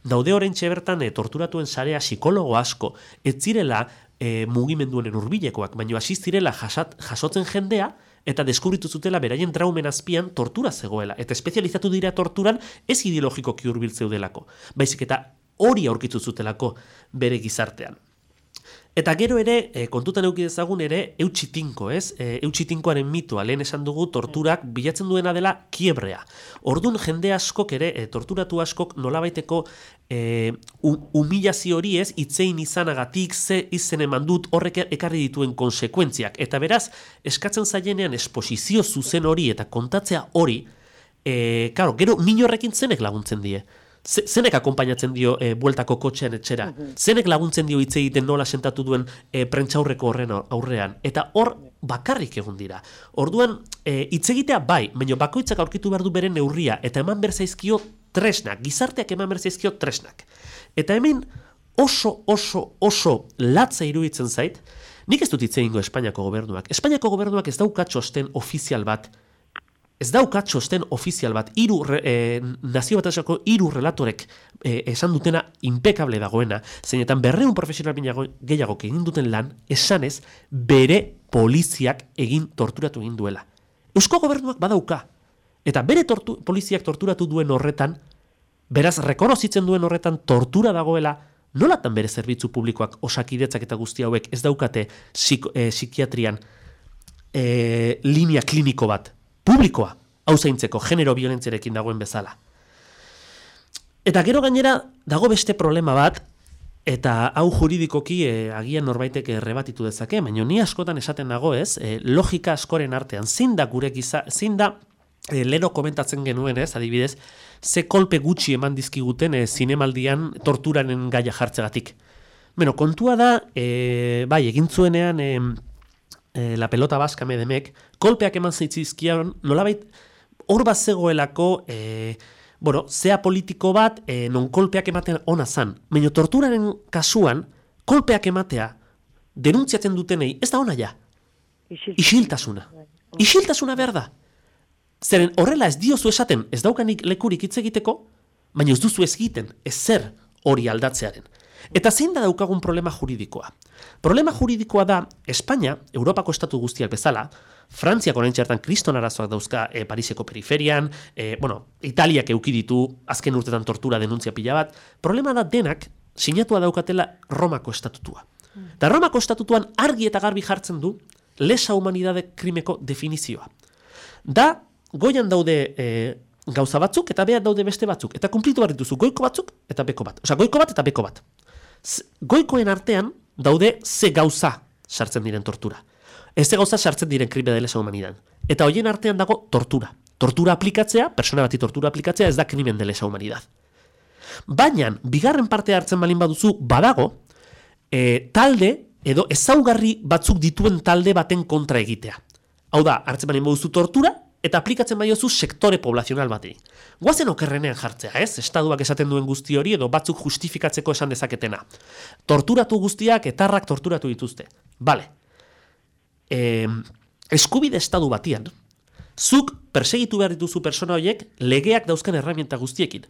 Speaker 2: Daude horrein bertan e, torturatuen sarea psikologo asko, ez zirela e, mugimenduen urbilekoak, baina hasi zirela jasat, jasotzen jendea, eta deskubritu zutela beraien traumen azpian tortura zegoela. Eta espezializatu dira torturan ez ideologiko kiurbiltzeu delako. Baizik eta hori aurkitu zutelako bere gizartean. Eta gero ere, e, kontutan euki dezagun ere, eutxitinko, ez? E, eutxitinkoaren mitoa, lehen esan dugu, torturak bilatzen duena dela kiebrea. Ordun jende askok ere, e, torturatu askok nolabaiteko e, humilazio hori ez, itzein izanagatik, ze izen eman dut, horrek ekarri dituen konsekuentziak. Eta beraz, eskatzen zaienean esposizio zuzen hori eta kontatzea hori, e, karo, gero, min horrekin zenek laguntzen die zenek akompainatzen dio e, bueltako kotxean etxera? Zenek laguntzen dio hitz egiten nola sentatu duen e, prentxaurreko horren aurrean? Eta hor bakarrik egon dira. Orduan, e, hitz egitea bai, baina bakoitzak aurkitu behar du bere neurria, eta eman berzaizkio tresnak, gizarteak eman berzaizkio tresnak. Eta hemen oso, oso, oso latza iruditzen zait, nik ez dut hitz egingo Espainiako gobernuak. Espainiako gobernuak ez daukatxosten ofizial bat ez dauka txosten ofizial bat, iru, e, nazio bat esako iru relatorek e, esan dutena impekable dagoena, zeinetan berreun profesional gehiago egin duten lan, esanez bere poliziak egin torturatu egin duela. Eusko gobernuak badauka, eta bere tortu, poliziak torturatu duen horretan, beraz rekonozitzen duen horretan tortura dagoela, nolatan bere zerbitzu publikoak osakidetzak eta guzti hauek ez daukate e, psikiatrian e, linea kliniko bat, publikoa, hau zeintzeko, genero violentziarekin dagoen bezala. Eta gero gainera, dago beste problema bat, eta hau juridikoki e, agian norbaitek errebatitu dezake, baina ni askotan esaten dago ez, e, logika askoren artean, zin da gure giza, zin da, e, leno komentatzen genuen ez, adibidez, ze kolpe gutxi eman dizkiguten e, zinemaldian torturanen gaia jartzegatik. Beno, kontua da, e, bai, egin zuenean, e, la pelota baska medemek, kolpeak eman zeitzizkian, nolabait, hor bat zegoelako, e, bueno, zea politiko bat, e, non kolpeak ematen ona zan. Baina torturaren kasuan, kolpeak ematea, denuntziatzen dutenei, ez da ona ja. Isiltasuna. Isiltasuna behar da. Zeren horrela ez diozu esaten, ez daukanik lekurik hitz egiteko, baina ez duzu ez egiten, ez zer hori aldatzearen. Eta zein da daukagun problema juridikoa? Problema juridikoa da, Espainia, Europako estatu guztiak bezala, Frantziak orain txertan kriston arazoak dauzka e, Pariseko periferian, e, bueno, Italiak eukiditu azken urtetan tortura denuntzia pila bat, problema da denak sinatua daukatela Romako estatutua. Eta Romako estatutuan argi eta garbi jartzen du lesa humanidade krimeko definizioa. Da, goian daude e, gauza batzuk eta behar daude beste batzuk. Eta kumplitu behar dituzu goiko batzuk eta beko bat. Osa, goiko bat eta beko bat. goikoen artean daude ze gauza sartzen diren tortura. Ez gauza sartzen diren krime dela humanidan. Eta hoien artean dago tortura. Tortura aplikatzea, persona bati tortura aplikatzea ez da krimen dela humanidad. Baina, bigarren parte hartzen balin baduzu, badago, e, talde, edo ezaugarri batzuk dituen talde baten kontra egitea. Hau da, hartzen balin baduzu tortura, eta aplikatzen baiozu sektore poblazional batei. Guazen okerrenean jartzea, ez? Estaduak esaten duen guzti hori edo batzuk justifikatzeko esan dezaketena. Torturatu guztiak etarrak torturatu dituzte. Bale, eh, eskubide estadu batian, Zuk persegitu behar dituzu persona horiek legeak dauzkan erramienta guztiekin.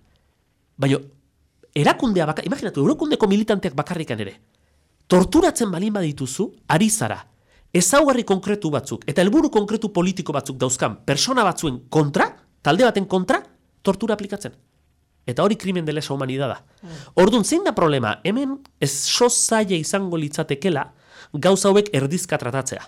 Speaker 2: Baina, erakundea baka, imaginatu, erakundeko militanteak bakarrikan ere. Torturatzen balin badituzu, ari zara. Ezaugarri konkretu batzuk, eta helburu konkretu politiko batzuk dauzkan persona batzuen kontra, talde baten kontra, tortura aplikatzen. Eta hori krimen de lesa humanidada. Orduan, zein da problema? Hemen ez zaila izango litzatekela gauza hauek erdizka tratatzea.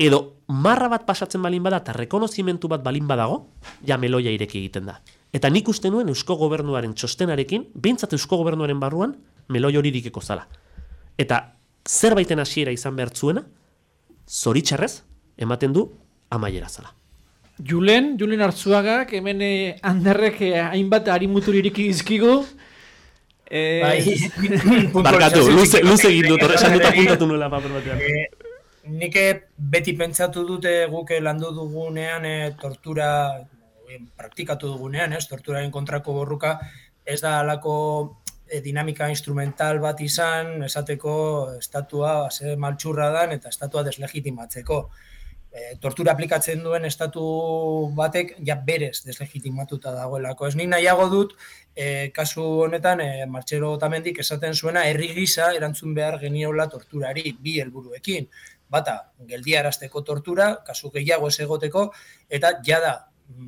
Speaker 2: Edo marra bat pasatzen balin bada eta rekonozimentu bat balin badago, ja meloia ireki egiten da. Eta nik uste nuen Eusko Gobernuaren txostenarekin, behintzat Eusko Gobernuaren barruan, meloi hori dikeko zala. Eta zerbaiten hasiera izan behar zuena, zoritxarrez, ematen du amaiera zala.
Speaker 1: Julen, Julen Arzuagak, hemen eh, handerrek eh, hainbat harimutur iriki izkigu. Eh,
Speaker 3: Bai, [LAUGHS]
Speaker 2: Barkatu, luze, luze egin dut, esan dut apuntatu nuela paper batean.
Speaker 3: Eh, nik beti pentsatu dute guke landu dugunean e, tortura e, praktikatu dugunean, ez, torturaren kontrako borruka, ez da alako e, dinamika instrumental bat izan, esateko estatua ze maltsurra dan eta estatua deslegitimatzeko. E, tortura aplikatzen duen estatu batek ja berez deslegitimatuta dagoelako. Ez nik nahiago dut, e, kasu honetan, e, Martxelo Otamendik esaten zuena, herri gisa erantzun behar geniola torturari bi helburuekin. Bata, geldiarazteko tortura, kasu gehiago ez egoteko, eta jada,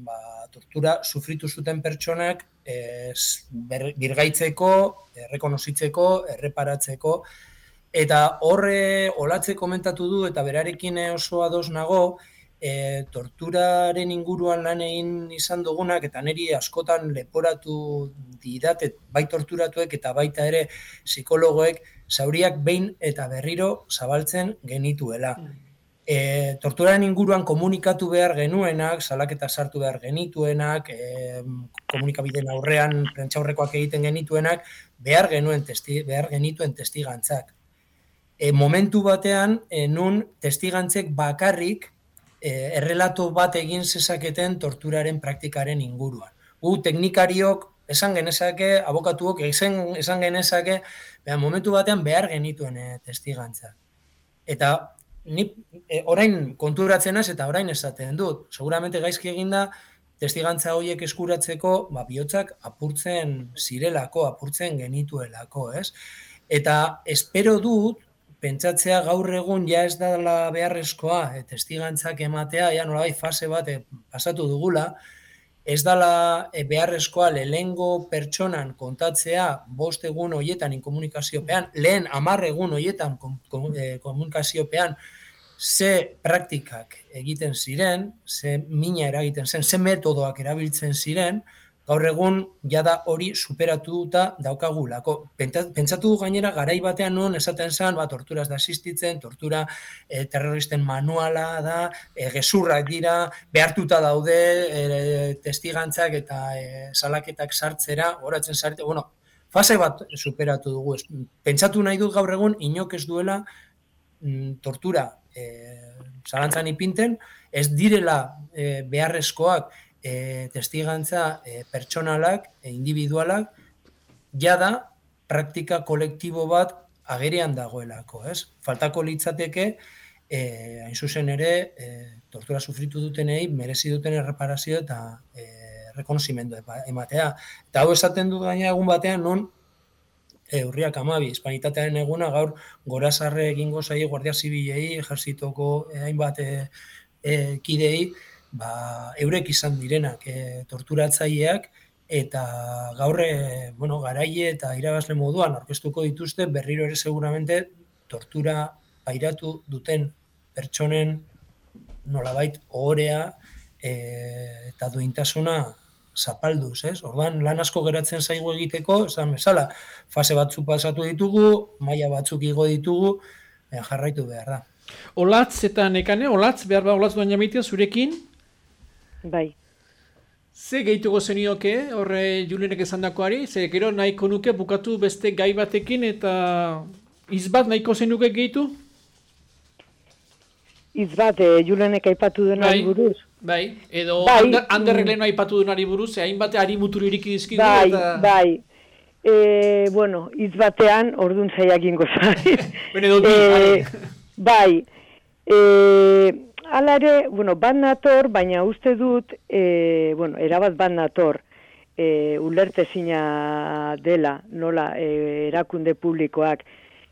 Speaker 3: ba, tortura sufritu zuten pertsonak ez, birgaitzeko, errekonozitzeko, erreparatzeko, Eta horre olatze komentatu du eta berarekin oso ados nago, e, torturaren inguruan lan egin izan dugunak eta niri askotan leporatu didate bai torturatuek eta baita ere psikologoek zauriak behin eta berriro zabaltzen genituela. E, torturaren inguruan komunikatu behar genuenak, salaketa sartu behar genituenak, e, komunikabideen aurrean prentxaurrekoak egiten genituenak, behar genuen testi, behar genituen testigantzak e, momentu batean, e, nun testigantzek bakarrik e, errelato bat egin zezaketen torturaren praktikaren inguruan. Gu teknikariok esan genezake, abokatuok esan, esan genezake, beha, momentu batean behar genituen e, testigantza. Eta ni e, orain konturatzen ez eta orain esaten dut. Seguramente gaizki eginda testigantza horiek eskuratzeko, ba, bihotzak apurtzen zirelako, apurtzen genituelako, ez? Eta espero dut, pentsatzea gaur egun ja ez dela beharrezkoa, e, testigantzak ematea, ja nolabait fase bat e, pasatu dugula, ez dela e, beharrezkoa lehengo pertsonan kontatzea bost egun hoietan inkomunikaziopean, lehen amar egun hoietan komunikaziopean, ze praktikak egiten ziren, ze mina eragiten zen, ze metodoak erabiltzen ziren, gaur egun jada hori superatuta daukagulako. Pentsatu gainera garai batean non esaten zen, ba, torturaz da asistitzen, tortura e, terroristen manuala da, e, gezurrak dira, behartuta daude e, testigantzak eta e, salaketak sartzera, horatzen zarte, bueno, fase bat superatu dugu. Pentsatu nahi dut gaur egun inok ez duela mm, tortura e, zalantzan ipinten, ez direla e, beharrezkoak e, testigantza e, pertsonalak, e, individualak, jada praktika kolektibo bat agerian dagoelako, ez? Faltako litzateke, e, hain zuzen ere, e, tortura sufritu dutenei, merezi duten erreparazio eta e, rekonozimendu ematea. Eta hau esaten dut gaina egun batean, non e, urriak amabi, hispanitatearen eguna gaur gorazarre egingo zai guardia zibilei, ejerzitoko e, hainbat e, e, kidei, ba, eurek izan direnak e, torturatzaileak eta gaur e, bueno, garaile eta irabazle moduan aurkeztuko dituzte berriro ere seguramente tortura pairatu duten pertsonen nolabait ohorea e, eta duintasuna zapalduz, ez? Orduan lan asko geratzen zaigu egiteko, esan bezala, fase batzu pasatu ditugu, maila batzuk igo ditugu, jarraitu behar da.
Speaker 1: Olatz eta nekane, olatz, behar ba olatz duen jamitea zurekin,
Speaker 5: Bai.
Speaker 1: Ze gehituko zenioke, horre Julienek esan dakoari, ze gero nahiko nuke bukatu beste gai batekin eta izbat nahiko zenuke gehitu?
Speaker 5: Izbat, e, Julienek aipatu denari
Speaker 1: bai,
Speaker 5: buruz.
Speaker 1: Bai, edo
Speaker 5: bai,
Speaker 1: ander, anderrek lehenu aipatu denari buruz, hain bate ari muturu iriki dizkidu
Speaker 5: bai,
Speaker 1: eta...
Speaker 5: Bai, e, bueno, izbatean orduan zaiak ingo zai. [LAUGHS]
Speaker 1: Bene, edo, e,
Speaker 5: bai, e, ala ere, bueno, bat nator, baina uste dut, e, bueno, erabat bat nator, e, ulertezina dela, nola, e, erakunde publikoak,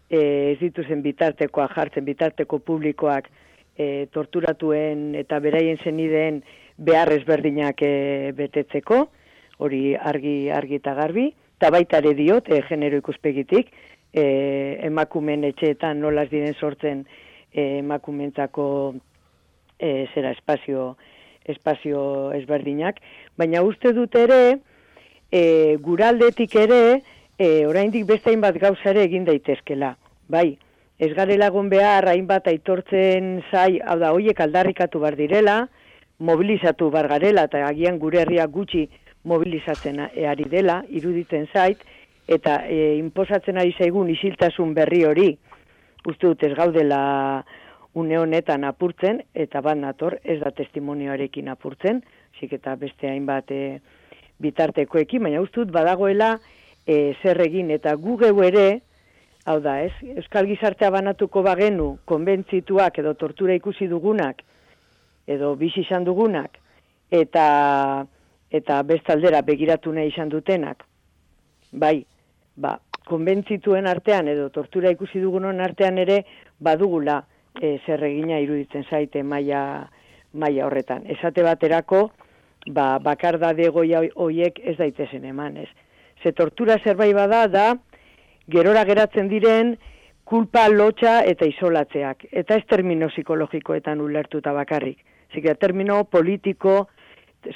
Speaker 5: e, ez dituzen bitartekoa jartzen, bitarteko publikoak, e, torturatuen eta beraien zenideen behar ezberdinak e, betetzeko, hori argi, argi eta garbi, eta baita ere diot, e, genero ikuspegitik, e, emakumen etxeetan nolaz diren sortzen e, emakumentzako e, zera espazio, espazio ezberdinak, baina uste dut ere, e, guraldetik ere, e, oraindik beste hainbat gauza ere egin daitezkela. Bai, ez garela egon behar hainbat aitortzen zai, hau da, hoiek aldarrikatu bar direla, mobilizatu bar garela, eta agian gure herria gutxi mobilizatzen ari dela, iruditzen zait, eta e, inposatzen ari zaigun isiltasun berri hori, uste dut ez gaudela une honetan apurtzen, eta bat nator ez da testimonioarekin apurtzen, zik eta beste hainbat e, bitartekoekin, baina uste dut badagoela, e, zer egin eta gu geu ere, hau da, ez, Euskal Gizartea banatuko bagenu, konbentzituak edo tortura ikusi dugunak, edo bizi izan dugunak, eta eta bestaldera begiratu nahi izan dutenak, bai, ba, konbentzituen artean edo tortura ikusi dugunon artean ere badugula e, zer egina iruditzen zaite maila maila horretan. Esate baterako, ba, bakardade goia hoiek ez daitezen eman, ez ze tortura zerbait bada da gerora geratzen diren kulpa lotxa eta isolatzeak. Eta ez termino psikologikoetan ulertuta bakarrik. Zika, termino politiko,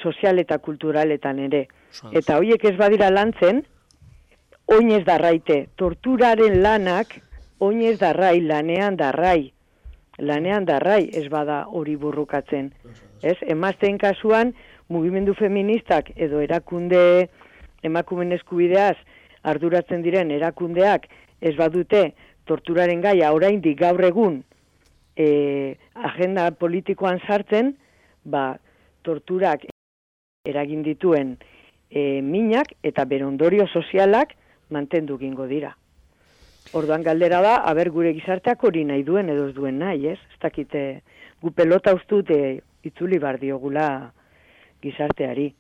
Speaker 5: sozial eta kulturaletan ere. Eta hoiek ez badira lantzen, oinez darraite. Torturaren lanak, oinez darrai, lanean darrai. Lanean darrai ez bada hori burrukatzen. Ez? Emazten kasuan, mugimendu feministak edo erakunde emakumen eskubideaz arduratzen diren erakundeak ez badute torturaren gaia oraindik gaur egun e, agenda politikoan sartzen, ba, torturak eragin dituen e, minak eta berondorio sozialak mantendu gingo dira. Orduan galdera da, aber gure gizarteak hori nahi duen edo ez duen nahi, ez? Ez dakite, gu pelota ustute itzuli bar diogula gizarteari.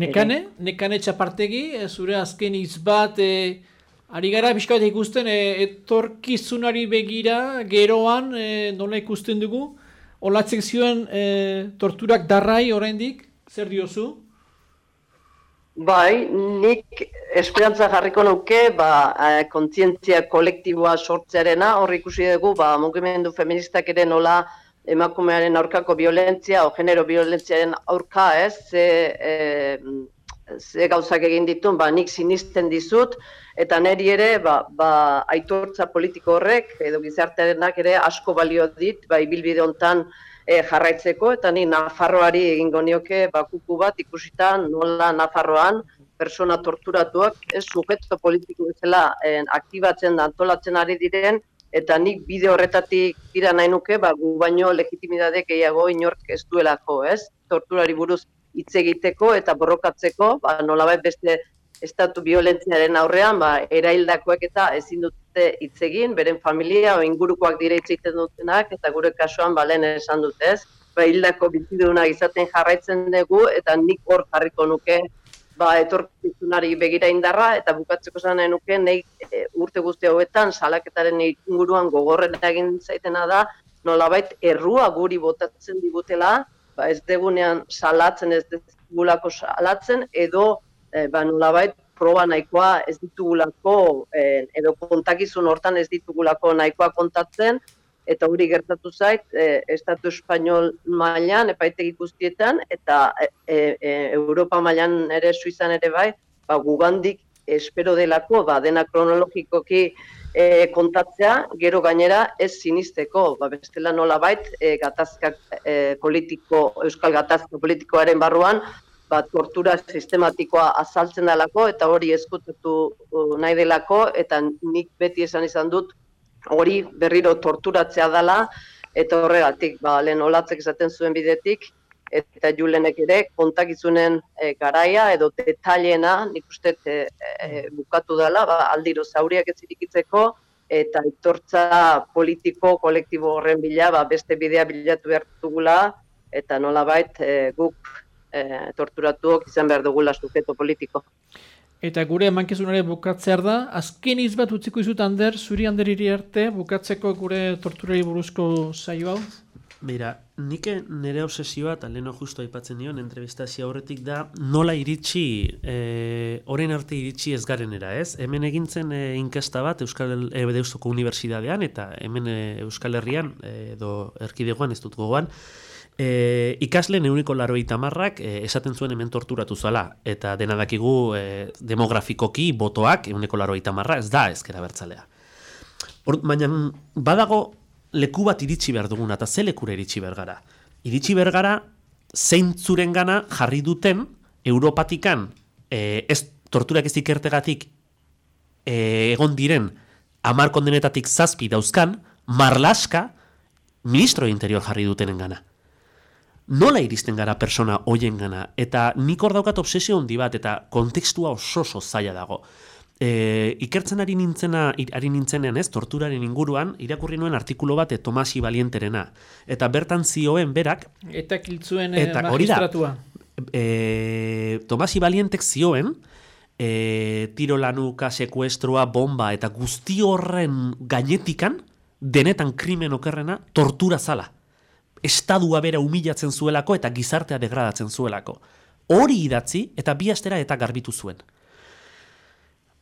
Speaker 1: Nekane, nekane txapartegi, e, zure azken hitz bat, e, ari gara bizkait ikusten, e, etorkizunari begira, geroan, e, nola ikusten dugu, olatzek zioen e, torturak darrai oraindik, zer diozu?
Speaker 6: Bai, nik esperantza jarriko nuke, ba, e, kontzientzia kolektiboa sortzearena, hor ikusi dugu, ba, mugimendu feministak ere nola, emakumearen aurkako violentzia o genero violentziaren aurka, ez? Ze, e, ze gauzak egin ditun, ba nik sinisten dizut eta neri ere ba, ba aitortza politiko horrek edo gizartearenak ere asko balio dit, ba ibilbide hontan e, jarraitzeko eta ni Nafarroari egingo nioke bakuku bat ikusita nola Nafarroan persona torturatuak ez sujeto politiko bezala e, aktibatzen antolatzen ari diren eta nik bide horretatik dira nahi nuke, ba, gu baino legitimidade gehiago inork ez duelako, ez? Torturari buruz hitz egiteko eta borrokatzeko, ba, nolabait beste estatu violentziaren aurrean, ba, eraildakoek eta ezin dute hitz egin, beren familia o ingurukoak dire hitz egiten dutenak, eta gure kasuan ba, lehen esan dute, ez? Ba, hildako bizidunak izaten jarraitzen dugu, eta nik hor jarriko nuke ba, etorkizunari begira indarra, eta bukatzeko zan nuke, nahi e, urte guzti hauetan, salaketaren inguruan gogorren egin zaitena da, nolabait errua guri botatzen digutela, ba, ez degunean salatzen, ez dugulako salatzen, edo e, ba, nolabait proba nahikoa ez ditugulako, e, edo kontakizun hortan ez ditugulako nahikoa kontatzen, eta hori gertatu zait, e, Estatu Espainol mailan epaitegi guztietan, eta e, e, Europa mailan ere, Suizan ere bai, ba, gugandik espero delako, ba, dena kronologikoki e, kontatzea, gero gainera ez sinisteko, ba, bestela nola bait, e, gatazka e, politiko, euskal gatazka politikoaren barruan, ba, tortura sistematikoa azaltzen dalako, eta hori eskutatu nahi delako, eta nik beti esan izan dut, hori berriro torturatzea dela, eta horregatik, ba, lehen olatzek esaten zuen bidetik, eta julenek ere kontakizunen e, garaia edo detailena nik uste e, e, bukatu dela, ba, aldiro zauriak ez irikitzeko, eta aitortza politiko kolektibo horren bila, ba, beste bidea bilatu behar dugula, eta nolabait e, guk e, torturatuok izan behar dugula sujeto politiko.
Speaker 1: Eta gure emankizunare bukatzear da, azken izbat utziko izut Ander, zuri Ander iri arte, bukatzeko gure torturari buruzko saio hau?
Speaker 2: Mira, nik nire obsesioa, eta leheno justu aipatzen nion, entrevistazia horretik da, nola iritsi, e, orain arte iritsi ez garenera, ez? Hemen egintzen e, inkesta bat Euskal e, Deustuko Unibertsitatean, eta hemen e, Euskal Herrian, e, edo erkidegoan ez dut gogoan, e, ikasle neuniko laroita marrak e, esaten zuen hemen torturatu zala, eta dena dakigu e, demografikoki botoak euneko laroita marra, ez da ezkera bertzalea. Or, baina badago leku bat iritsi behar duguna, eta ze lekura iritsi behar gara. Iritsi behar gara, zeintzuren gana jarri duten, Europatikan, e, ez torturak ez ikertegatik e, egon diren, amar kondenetatik zazpi dauzkan, marlaska, ministro interior jarri dutenen gana. Nola iristen gara persona hoien gana? Eta nik hor daukat obsesio handi bat, eta kontekstua oso oso zaila dago e, ikertzen ari nintzena ari nintzenean, ez, torturaren inguruan irakurri nuen artikulu bat Tomasi Balienterena eta bertan zioen berak
Speaker 1: eta kiltzuen eh, eta magistratua.
Speaker 2: E, Tomasi Balientek zioen e, tiro lanuka, sekuestroa, bomba eta guzti horren gainetikan denetan krimen okerrena tortura zala. Estadua bera humilatzen zuelako eta gizartea degradatzen zuelako. Hori idatzi eta bi astera eta garbitu zuen.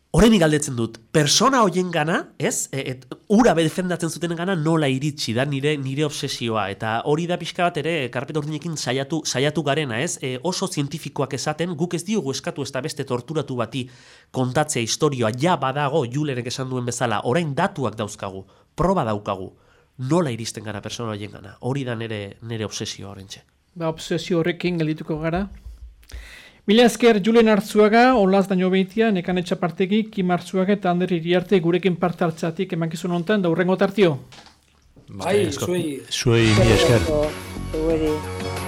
Speaker 2: Horren galdetzen dut, persona hoien gana, ez, e, et, ura defendatzen zuten gana nola iritsi da nire nire obsesioa, eta hori da pixka bat ere, karpet ordinekin saiatu, saiatu garena, ez, e, oso zientifikoak esaten, guk ez diogu eskatu ez da beste torturatu bati kontatzea historioa, ja badago, julenek esan duen bezala, orain datuak dauzkagu, proba daukagu, nola iristen gara persona hoien gana, hori da nire, nire obsesioa horrentxe.
Speaker 1: Ba, obsesio horrekin geldituko gara, Mila esker Julen Artzuaga, Olaz Daño Beitia, Nekan Etxapartegi, Kim Artzuaga eta Ander Iriarte gurekin parte hartzatik emankizun honetan, da hurrengo tartio.
Speaker 3: Bai, zuei.
Speaker 4: Zuei, mila esker.